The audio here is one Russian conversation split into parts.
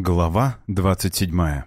Глава 27.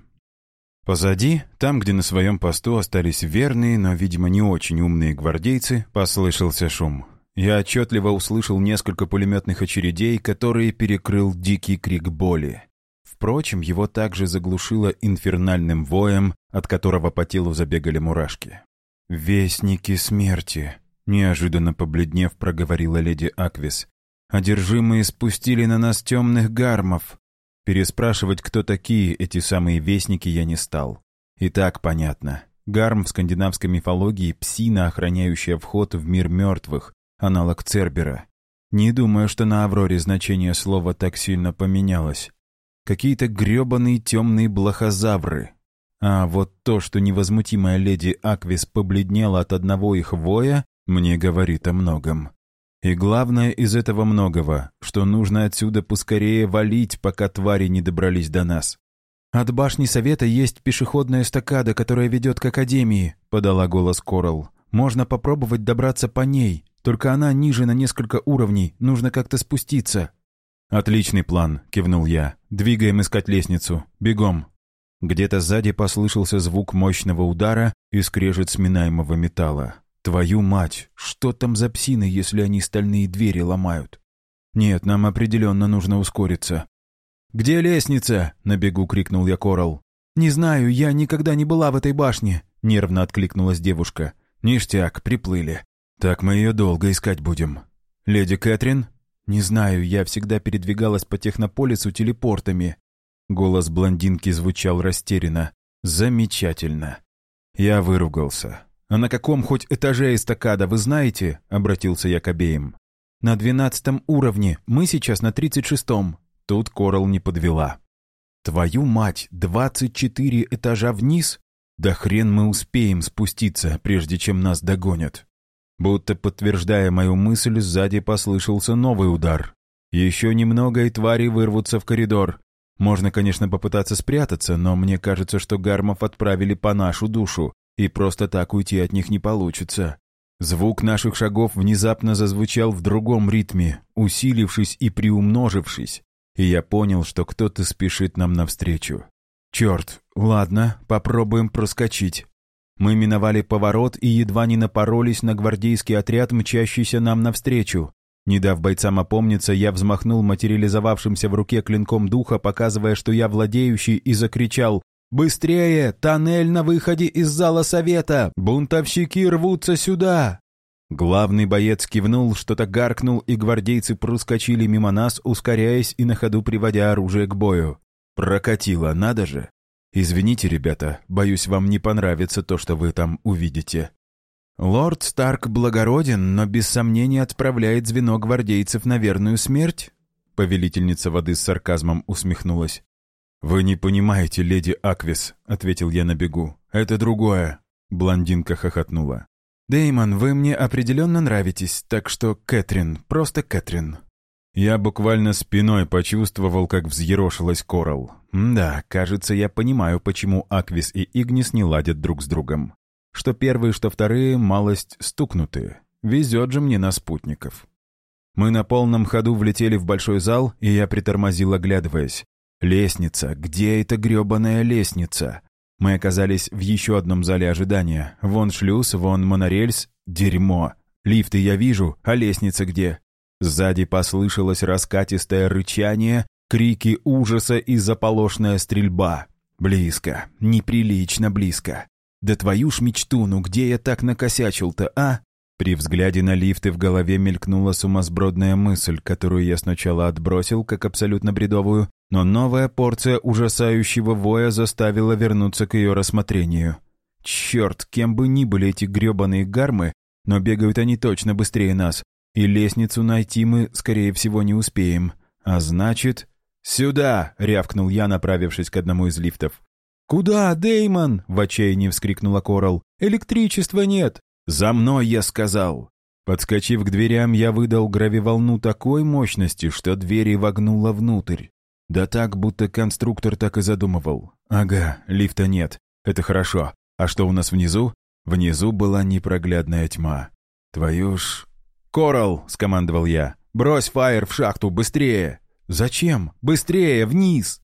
Позади, там, где на своем посту остались верные, но, видимо, не очень умные гвардейцы, послышался шум. Я отчетливо услышал несколько пулеметных очередей, которые перекрыл дикий крик боли. Впрочем, его также заглушило инфернальным воем, от которого по телу забегали мурашки. «Вестники смерти», — неожиданно побледнев проговорила леди Аквис. «Одержимые спустили на нас темных гармов, Переспрашивать, кто такие эти самые вестники, я не стал. И так понятно. Гарм в скандинавской мифологии — псина, охраняющая вход в мир мертвых, аналог Цербера. Не думаю, что на Авроре значение слова так сильно поменялось. Какие-то грёбаные темные блохозавры. А вот то, что невозмутимая леди Аквис побледнела от одного их воя, мне говорит о многом. И главное из этого многого, что нужно отсюда поскорее валить, пока твари не добрались до нас. «От башни совета есть пешеходная эстакада, которая ведет к академии», — подала голос Корал. «Можно попробовать добраться по ней, только она ниже на несколько уровней, нужно как-то спуститься». «Отличный план», — кивнул я. «Двигаем искать лестницу. Бегом». Где-то сзади послышался звук мощного удара и скрежет сминаемого металла. Твою мать, что там за псины, если они стальные двери ломают? Нет, нам определенно нужно ускориться. «Где лестница?» — на бегу крикнул я Корал. «Не знаю, я никогда не была в этой башне», — нервно откликнулась девушка. «Ништяк, приплыли. Так мы ее долго искать будем. Леди Кэтрин?» «Не знаю, я всегда передвигалась по технополису телепортами». Голос блондинки звучал растерянно. «Замечательно». Я выругался. «А на каком хоть этаже эстакада, вы знаете?» — обратился я к обеим. «На двенадцатом уровне, мы сейчас на тридцать шестом». Тут Корал не подвела. «Твою мать, двадцать четыре этажа вниз? Да хрен мы успеем спуститься, прежде чем нас догонят». Будто подтверждая мою мысль, сзади послышался новый удар. Еще немного, и твари вырвутся в коридор. Можно, конечно, попытаться спрятаться, но мне кажется, что гармов отправили по нашу душу, и просто так уйти от них не получится. Звук наших шагов внезапно зазвучал в другом ритме, усилившись и приумножившись, и я понял, что кто-то спешит нам навстречу. Черт, ладно, попробуем проскочить. Мы миновали поворот и едва не напоролись на гвардейский отряд, мчащийся нам навстречу. Не дав бойцам опомниться, я взмахнул материализовавшимся в руке клинком духа, показывая, что я владеющий, и закричал «Быстрее! Тоннель на выходе из зала совета! Бунтовщики рвутся сюда!» Главный боец кивнул, что-то гаркнул, и гвардейцы проскочили мимо нас, ускоряясь и на ходу приводя оружие к бою. Прокатило, надо же. Извините, ребята, боюсь, вам не понравится то, что вы там увидите. Лорд Старк благороден, но без сомнения отправляет звено гвардейцев на верную смерть? Повелительница воды с сарказмом усмехнулась. «Вы не понимаете, леди Аквис», — ответил я на бегу. «Это другое». Блондинка хохотнула. «Дэймон, вы мне определенно нравитесь, так что Кэтрин, просто Кэтрин». Я буквально спиной почувствовал, как взъерошилась Корал. Да, кажется, я понимаю, почему Аквис и Игнис не ладят друг с другом. Что первые, что вторые, малость стукнутые. Везет же мне на спутников. Мы на полном ходу влетели в большой зал, и я притормозил, оглядываясь. Лестница, где эта грёбаная лестница? Мы оказались в еще одном зале ожидания. Вон шлюз, вон монорельс. Дерьмо. Лифты я вижу, а лестница где? Сзади послышалось раскатистое рычание, крики ужаса и заполошная стрельба. Близко, неприлично близко. Да твою ж мечту, ну где я так накосячил-то, а? При взгляде на лифты в голове мелькнула сумасбродная мысль, которую я сначала отбросил как абсолютно бредовую, но новая порция ужасающего воя заставила вернуться к ее рассмотрению. Черт, кем бы ни были эти гребаные гармы, но бегают они точно быстрее нас, и лестницу найти мы, скорее всего, не успеем. А значит... «Сюда!» — рявкнул я, направившись к одному из лифтов. «Куда, Деймон?» — в отчаянии вскрикнула Корал. «Электричества нет!» «За мной, я сказал!» Подскочив к дверям, я выдал гравиволну такой мощности, что двери вогнуло внутрь. Да так, будто конструктор так и задумывал. Ага, лифта нет. Это хорошо. А что у нас внизу? Внизу была непроглядная тьма. Твою ж... «Коралл!» — скомандовал я. «Брось фаер в шахту, быстрее!» «Зачем? Быстрее, вниз!»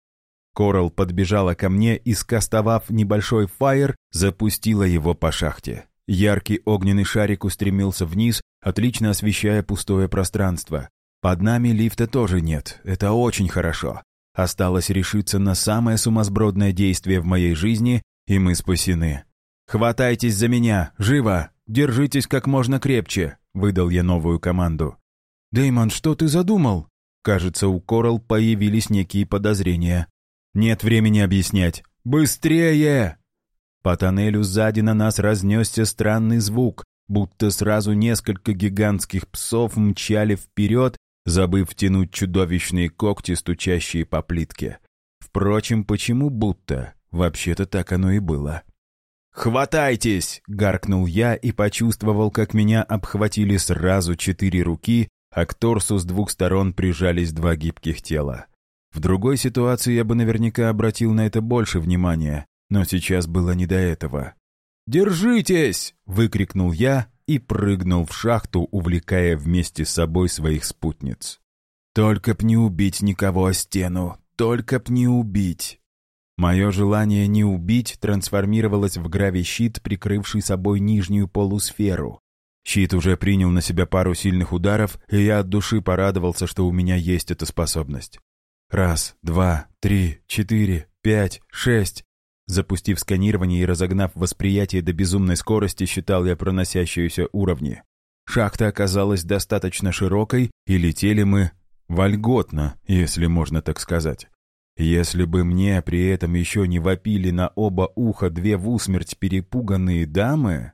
Корал подбежала ко мне и, скостовав небольшой фаер, запустила его по шахте. Яркий огненный шарик устремился вниз, отлично освещая пустое пространство. Под нами лифта тоже нет, это очень хорошо. Осталось решиться на самое сумасбродное действие в моей жизни, и мы спасены. «Хватайтесь за меня! Живо! Держитесь как можно крепче!» — выдал я новую команду. «Дэймон, что ты задумал?» Кажется, у Корал появились некие подозрения. «Нет времени объяснять. Быстрее!» По тоннелю сзади на нас разнесся странный звук, будто сразу несколько гигантских псов мчали вперед, забыв тянуть чудовищные когти, стучащие по плитке. Впрочем, почему будто? Вообще-то так оно и было. «Хватайтесь!» — гаркнул я и почувствовал, как меня обхватили сразу четыре руки, а к торсу с двух сторон прижались два гибких тела. В другой ситуации я бы наверняка обратил на это больше внимания, но сейчас было не до этого. «Держитесь!» — выкрикнул я и прыгнул в шахту, увлекая вместе с собой своих спутниц. «Только б не убить никого о стену! Только б не убить!» Мое желание не убить трансформировалось в гравий-щит, прикрывший собой нижнюю полусферу. Щит уже принял на себя пару сильных ударов, и я от души порадовался, что у меня есть эта способность. Раз, два, три, четыре, пять, шесть. Запустив сканирование и разогнав восприятие до безумной скорости, считал я проносящиеся уровни. Шахта оказалась достаточно широкой, и летели мы вольготно, если можно так сказать. Если бы мне при этом еще не вопили на оба уха две в усмерть перепуганные дамы...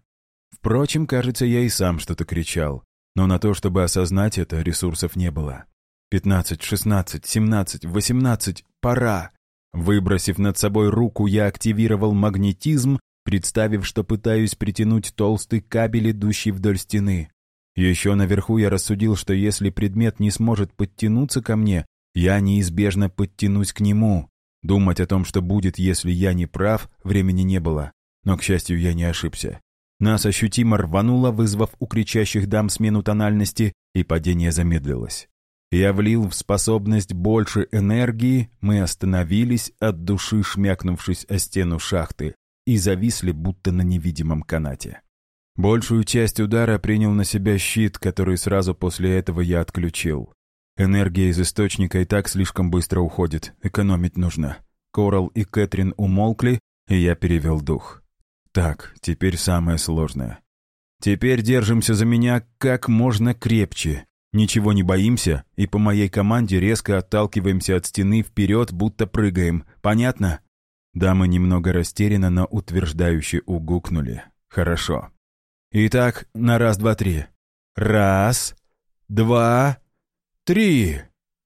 Впрочем, кажется, я и сам что-то кричал, но на то, чтобы осознать это, ресурсов не было. «Пятнадцать, шестнадцать, семнадцать, восемнадцать, пора!» Выбросив над собой руку, я активировал магнетизм, представив, что пытаюсь притянуть толстый кабель, идущий вдоль стены. Еще наверху я рассудил, что если предмет не сможет подтянуться ко мне, я неизбежно подтянусь к нему. Думать о том, что будет, если я не прав, времени не было. Но, к счастью, я не ошибся. Нас ощутимо рвануло, вызвав у кричащих дам смену тональности, и падение замедлилось. Я влил в способность больше энергии, мы остановились, от души шмякнувшись о стену шахты, и зависли, будто на невидимом канате. Большую часть удара принял на себя щит, который сразу после этого я отключил. Энергия из источника и так слишком быстро уходит, экономить нужно. Корал и Кэтрин умолкли, и я перевел дух. Так, теперь самое сложное. Теперь держимся за меня как можно крепче. Ничего не боимся, и по моей команде резко отталкиваемся от стены вперед, будто прыгаем. Понятно? Дамы немного растерянно, но утверждающе угукнули. Хорошо. Итак, на раз, два, три. Раз, два, «Три!»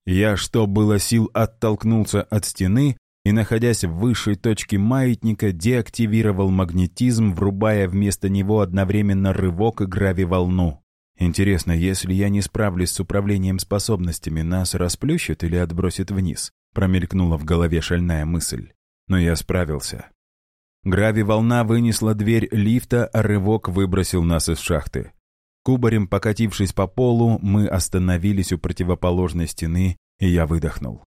Я, что было сил, оттолкнулся от стены и, находясь в высшей точке маятника, деактивировал магнетизм, врубая вместо него одновременно рывок и гравиволну. Интересно, если я не справлюсь с управлением способностями, нас расплющит или отбросит вниз? Промелькнула в голове шальная мысль. Но я справился. Грави-волна вынесла дверь лифта, а рывок выбросил нас из шахты. Кубарем покатившись по полу, мы остановились у противоположной стены, и я выдохнул.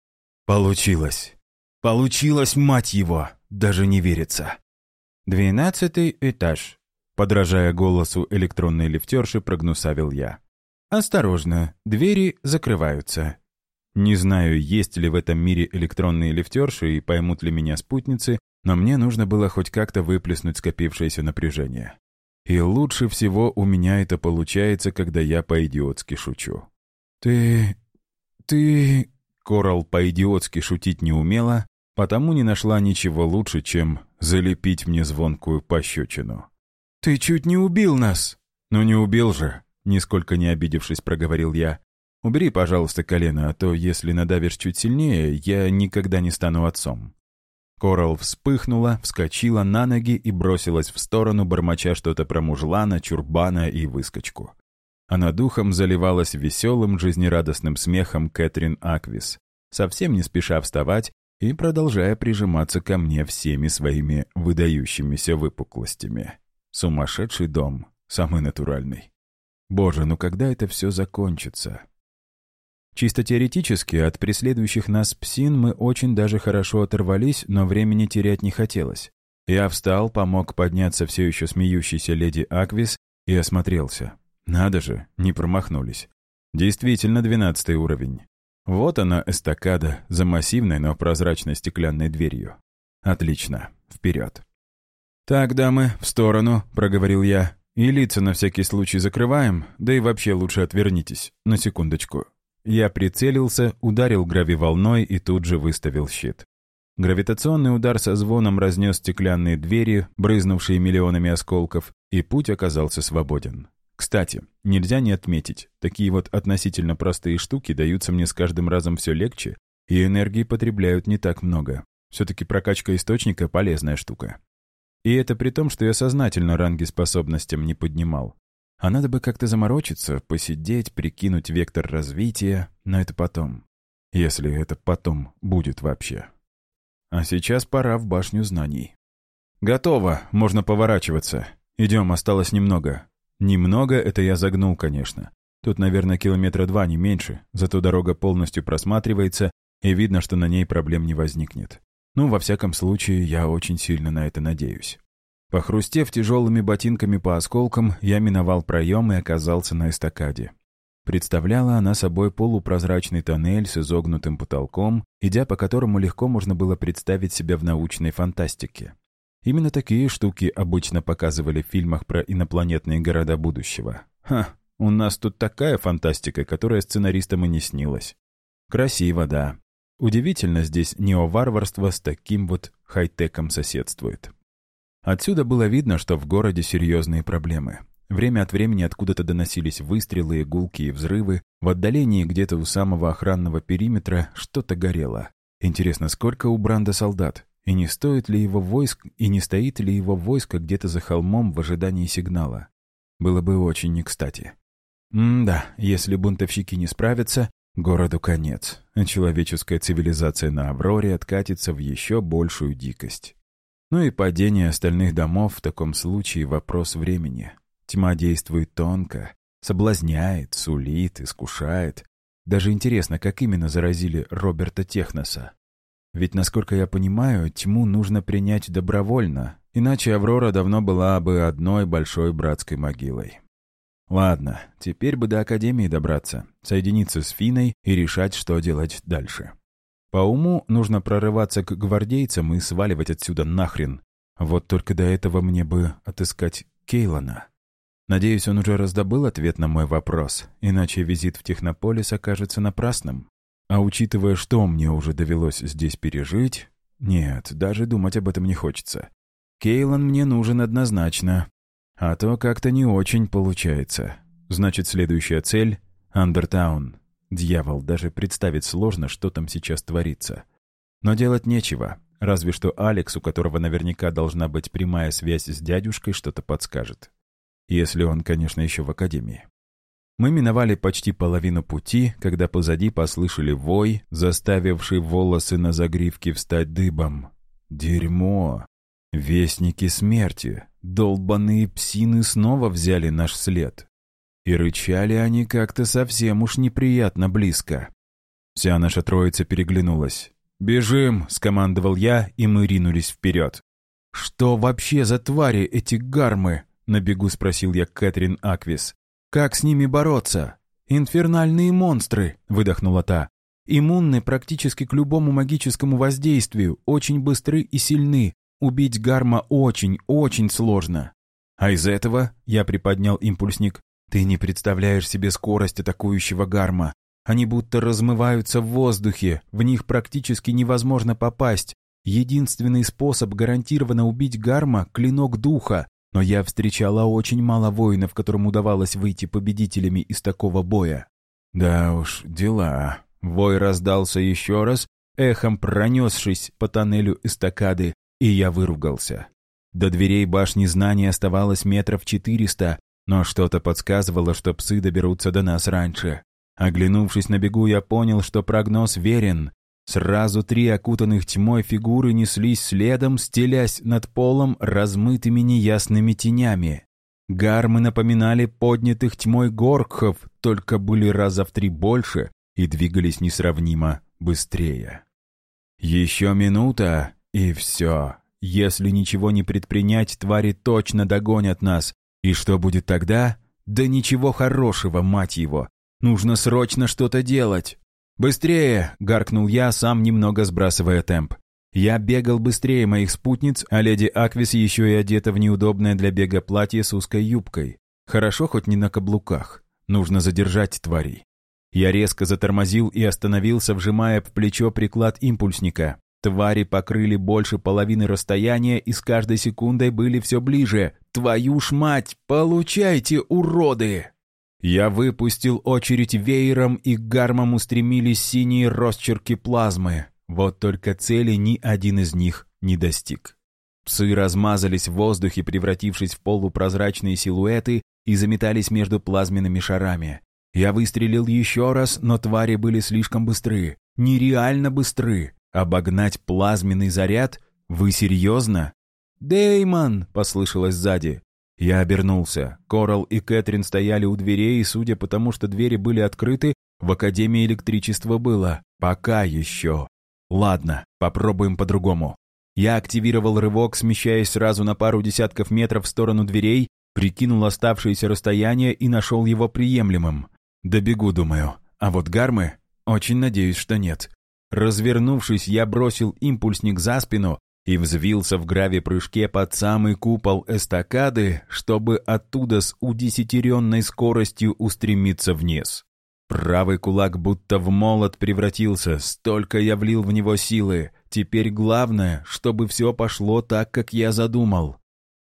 Получилось. Получилось, мать его! Даже не верится. «Двенадцатый этаж», — подражая голосу электронной лифтерши, прогнусавил я. «Осторожно, двери закрываются». Не знаю, есть ли в этом мире электронные лифтерши и поймут ли меня спутницы, но мне нужно было хоть как-то выплеснуть скопившееся напряжение. И лучше всего у меня это получается, когда я по-идиотски шучу. «Ты... ты...» Корал по-идиотски шутить не умела, потому не нашла ничего лучше, чем залепить мне звонкую пощечину. «Ты чуть не убил нас!» «Ну не убил же!» Нисколько не обидевшись, проговорил я. «Убери, пожалуйста, колено, а то, если надавишь чуть сильнее, я никогда не стану отцом». Корал вспыхнула, вскочила на ноги и бросилась в сторону, бормоча что-то про мужлана, чурбана и выскочку. А над духом заливалась веселым, жизнерадостным смехом Кэтрин Аквис, совсем не спеша вставать и продолжая прижиматься ко мне всеми своими выдающимися выпуклостями. Сумасшедший дом, самый натуральный. Боже, ну когда это все закончится? Чисто теоретически, от преследующих нас псин мы очень даже хорошо оторвались, но времени терять не хотелось. Я встал, помог подняться все еще смеющейся леди Аквис и осмотрелся. Надо же, не промахнулись. Действительно, двенадцатый уровень. Вот она, эстакада, за массивной, но прозрачной стеклянной дверью. Отлично. Вперед. «Так, дамы, в сторону», — проговорил я. «И лица на всякий случай закрываем, да и вообще лучше отвернитесь. На секундочку. Я прицелился, ударил гравиволной и тут же выставил щит. Гравитационный удар со звоном разнес стеклянные двери, брызнувшие миллионами осколков, и путь оказался свободен. Кстати, нельзя не отметить, такие вот относительно простые штуки даются мне с каждым разом все легче, и энергии потребляют не так много. Все-таки прокачка источника — полезная штука. И это при том, что я сознательно ранги способностям не поднимал. А надо бы как-то заморочиться, посидеть, прикинуть вектор развития, но это потом. Если это потом будет вообще. А сейчас пора в башню знаний. Готово, можно поворачиваться. Идем, осталось немного. Немного — это я загнул, конечно. Тут, наверное, километра два, не меньше, зато дорога полностью просматривается, и видно, что на ней проблем не возникнет. Ну, во всяком случае, я очень сильно на это надеюсь. Похрустев тяжелыми ботинками по осколкам, я миновал проем и оказался на эстакаде. Представляла она собой полупрозрачный тоннель с изогнутым потолком, идя по которому легко можно было представить себя в научной фантастике. Именно такие штуки обычно показывали в фильмах про инопланетные города будущего. Ха, у нас тут такая фантастика, которая сценаристам и не снилась. Красиво, да. Удивительно здесь неоварварство с таким вот хай-теком соседствует. Отсюда было видно, что в городе серьезные проблемы. Время от времени откуда-то доносились выстрелы, игулки и взрывы. В отдалении, где-то у самого охранного периметра, что-то горело. Интересно, сколько у Бранда солдат? И не стоит ли его войск, и не стоит ли его войско где-то за холмом в ожидании сигнала? Было бы очень не кстати. М-да, если бунтовщики не справятся, городу конец, а человеческая цивилизация на Авроре откатится в еще большую дикость. Ну и падение остальных домов в таком случае вопрос времени. Тьма действует тонко, соблазняет, сулит, искушает. Даже интересно, как именно заразили Роберта Техноса. Ведь, насколько я понимаю, тьму нужно принять добровольно, иначе Аврора давно была бы одной большой братской могилой. Ладно, теперь бы до Академии добраться, соединиться с Финой и решать, что делать дальше. По уму нужно прорываться к гвардейцам и сваливать отсюда нахрен. Вот только до этого мне бы отыскать Кейлана. Надеюсь, он уже раздобыл ответ на мой вопрос, иначе визит в Технополис окажется напрасным. А учитывая, что мне уже довелось здесь пережить, нет, даже думать об этом не хочется. Кейлан мне нужен однозначно. А то как-то не очень получается. Значит, следующая цель — Андертаун. Дьявол, даже представить сложно, что там сейчас творится. Но делать нечего, разве что Алекс, у которого наверняка должна быть прямая связь с дядюшкой, что-то подскажет. Если он, конечно, еще в академии. Мы миновали почти половину пути, когда позади послышали вой, заставивший волосы на загривке встать дыбом. Дерьмо! Вестники смерти! Долбаные псины снова взяли наш след. И рычали они как-то совсем уж неприятно близко. Вся наша троица переглянулась. «Бежим!» — скомандовал я, и мы ринулись вперед. «Что вообще за твари эти гармы?» — на бегу спросил я Кэтрин Аквис. «Как с ними бороться?» «Инфернальные монстры!» — выдохнула та. «Иммунны практически к любому магическому воздействию, очень быстры и сильны. Убить гарма очень, очень сложно». «А из этого?» — я приподнял импульсник. Ты не представляешь себе скорость атакующего гарма. Они будто размываются в воздухе, в них практически невозможно попасть. Единственный способ гарантированно убить гарма — клинок духа. Но я встречала очень мало воинов, которым удавалось выйти победителями из такого боя. Да уж, дела. Вой раздался еще раз, эхом пронесшись по тоннелю эстакады, и я выругался. До дверей башни знаний оставалось метров четыреста, но что-то подсказывало, что псы доберутся до нас раньше. Оглянувшись на бегу, я понял, что прогноз верен. Сразу три окутанных тьмой фигуры неслись следом, стелясь над полом размытыми неясными тенями. Гармы напоминали поднятых тьмой горкхов, только были раза в три больше, и двигались несравнимо быстрее. Еще минута, и все. Если ничего не предпринять, твари точно догонят нас. И что будет тогда? Да ничего хорошего, мать его. Нужно срочно что-то делать. «Быстрее!» — гаркнул я, сам немного сбрасывая темп. Я бегал быстрее моих спутниц, а леди Аквис еще и одета в неудобное для бега платье с узкой юбкой. Хорошо хоть не на каблуках. Нужно задержать тварей. Я резко затормозил и остановился, вжимая в плечо приклад импульсника. Твари покрыли больше половины расстояния и с каждой секундой были все ближе. «Твою ж мать! Получайте, уроды!» Я выпустил очередь веером, и к гармам устремились синие росчерки плазмы. Вот только цели ни один из них не достиг. Псы размазались в воздухе, превратившись в полупрозрачные силуэты, и заметались между плазменными шарами. Я выстрелил еще раз, но твари были слишком быстры. Нереально быстры. Обогнать плазменный заряд? Вы серьезно? «Дэймон!» — послышалось сзади. Я обернулся. Корал и Кэтрин стояли у дверей, и, судя по тому, что двери были открыты, в Академии электричество было. Пока еще. Ладно, попробуем по-другому. Я активировал рывок, смещаясь сразу на пару десятков метров в сторону дверей, прикинул оставшееся расстояние и нашел его приемлемым. Добегу, думаю. А вот гармы? Очень надеюсь, что нет. Развернувшись, я бросил импульсник за спину и взвился в граве-прыжке под самый купол эстакады, чтобы оттуда с удесятеренной скоростью устремиться вниз. Правый кулак будто в молот превратился, столько я влил в него силы. Теперь главное, чтобы все пошло так, как я задумал.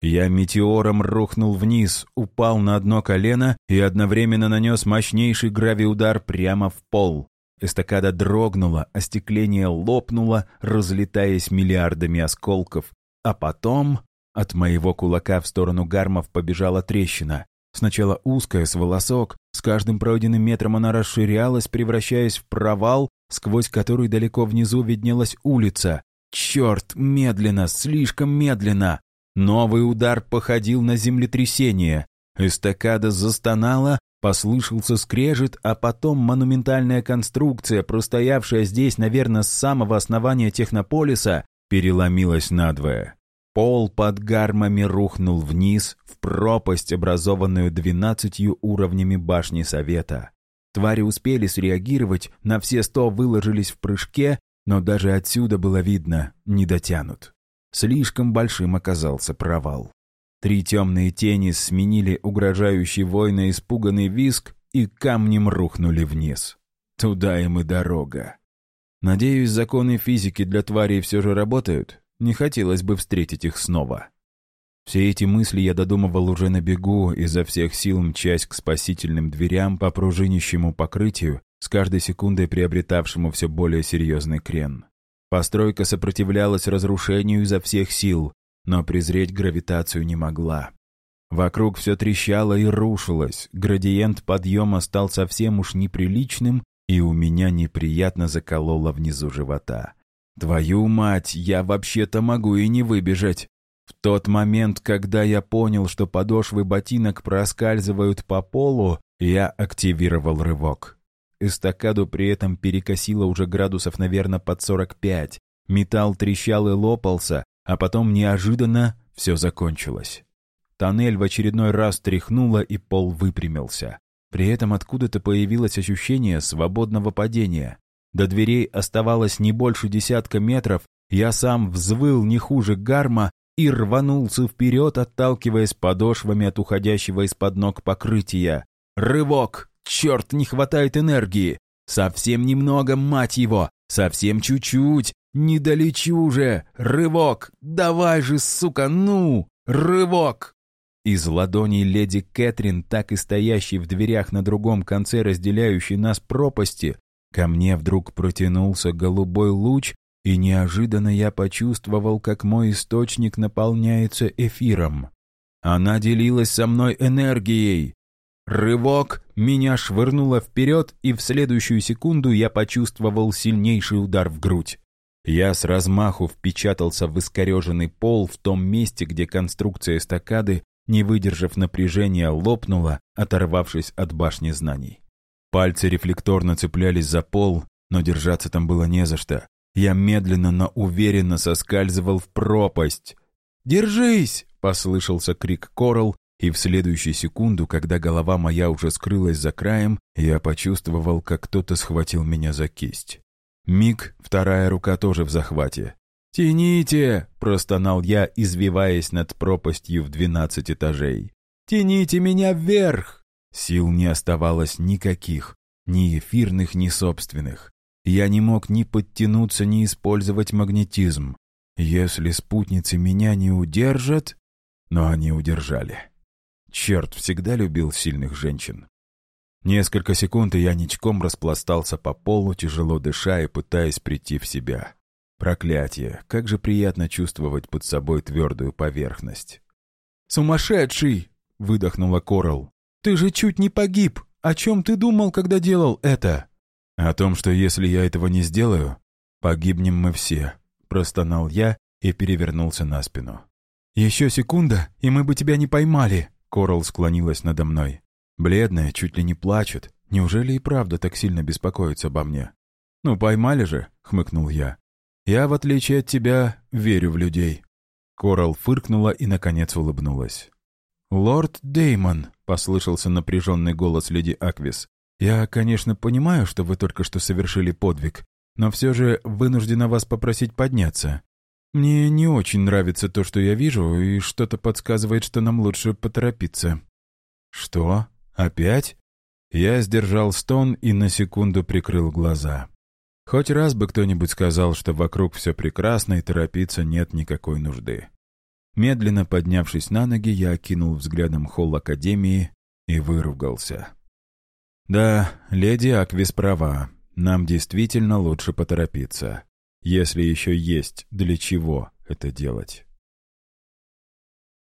Я метеором рухнул вниз, упал на одно колено и одновременно нанес мощнейший гравиудар прямо в пол. Эстакада дрогнула, остекление лопнуло, разлетаясь миллиардами осколков. А потом от моего кулака в сторону гармов побежала трещина. Сначала узкая, с волосок, с каждым пройденным метром она расширялась, превращаясь в провал, сквозь который далеко внизу виднелась улица. Черт, медленно, слишком медленно. Новый удар походил на землетрясение. Эстакада застонала, послышался скрежет, а потом монументальная конструкция, простоявшая здесь, наверное, с самого основания технополиса, переломилась надвое. Пол под гармами рухнул вниз, в пропасть, образованную двенадцатью уровнями башни Совета. Твари успели среагировать, на все сто выложились в прыжке, но даже отсюда было видно, не дотянут. Слишком большим оказался провал. Три темные тени сменили угрожающий война испуганный виск и камнем рухнули вниз. Туда им и дорога. Надеюсь, законы физики для тварей все же работают? Не хотелось бы встретить их снова. Все эти мысли я додумывал уже на бегу, изо всех сил мчась к спасительным дверям по пружинищему покрытию, с каждой секундой приобретавшему все более серьезный крен. Постройка сопротивлялась разрушению изо всех сил, но презреть гравитацию не могла. Вокруг все трещало и рушилось, градиент подъема стал совсем уж неприличным, и у меня неприятно закололо внизу живота. Твою мать, я вообще-то могу и не выбежать. В тот момент, когда я понял, что подошвы ботинок проскальзывают по полу, я активировал рывок. Эстакаду при этом перекосило уже градусов, наверное, под 45. Металл трещал и лопался, а потом неожиданно все закончилось. Тоннель в очередной раз тряхнуло, и пол выпрямился. При этом откуда-то появилось ощущение свободного падения. До дверей оставалось не больше десятка метров, я сам взвыл не хуже гарма и рванулся вперед, отталкиваясь подошвами от уходящего из-под ног покрытия. Рывок! Черт, не хватает энергии! Совсем немного, мать его! Совсем чуть-чуть! Не долечу же! Рывок! Давай же, сука, ну! Рывок! Из ладоней леди Кэтрин, так и стоящей в дверях на другом конце разделяющей нас пропасти, Ко мне вдруг протянулся голубой луч, и неожиданно я почувствовал, как мой источник наполняется эфиром. Она делилась со мной энергией. Рывок меня швырнуло вперед, и в следующую секунду я почувствовал сильнейший удар в грудь. Я с размаху впечатался в искореженный пол в том месте, где конструкция эстакады, не выдержав напряжения, лопнула, оторвавшись от башни знаний. Пальцы рефлекторно цеплялись за пол, но держаться там было не за что. Я медленно, но уверенно соскальзывал в пропасть. «Держись!» — послышался крик Корал, и в следующую секунду, когда голова моя уже скрылась за краем, я почувствовал, как кто-то схватил меня за кисть. Миг, вторая рука тоже в захвате. «Тяните!» — простонал я, извиваясь над пропастью в двенадцать этажей. «Тяните меня вверх!» Сил не оставалось никаких, ни эфирных, ни собственных. Я не мог ни подтянуться, ни использовать магнетизм. Если спутницы меня не удержат... Но они удержали. Черт, всегда любил сильных женщин. Несколько секунд, и я ничком распластался по полу, тяжело дыша и пытаясь прийти в себя. Проклятие, как же приятно чувствовать под собой твердую поверхность. «Сумасшедший!» — выдохнула Корал. «Ты же чуть не погиб! О чем ты думал, когда делал это?» «О том, что если я этого не сделаю, погибнем мы все», — простонал я и перевернулся на спину. «Еще секунда, и мы бы тебя не поймали», — Корал склонилась надо мной. Бледная, чуть ли не плачет. Неужели и правда так сильно беспокоится обо мне? «Ну, поймали же», — хмыкнул я. «Я, в отличие от тебя, верю в людей». Корал фыркнула и, наконец, улыбнулась. «Лорд Деймон», — послышался напряженный голос леди Аквис. «Я, конечно, понимаю, что вы только что совершили подвиг, но все же вынуждена вас попросить подняться. Мне не очень нравится то, что я вижу, и что-то подсказывает, что нам лучше поторопиться». «Что? Опять?» Я сдержал стон и на секунду прикрыл глаза. Хоть раз бы кто-нибудь сказал, что вокруг все прекрасно и торопиться нет никакой нужды. Медленно поднявшись на ноги, я окинул взглядом холл Академии и выругался. «Да, леди Аквис права. Нам действительно лучше поторопиться. Если еще есть для чего это делать».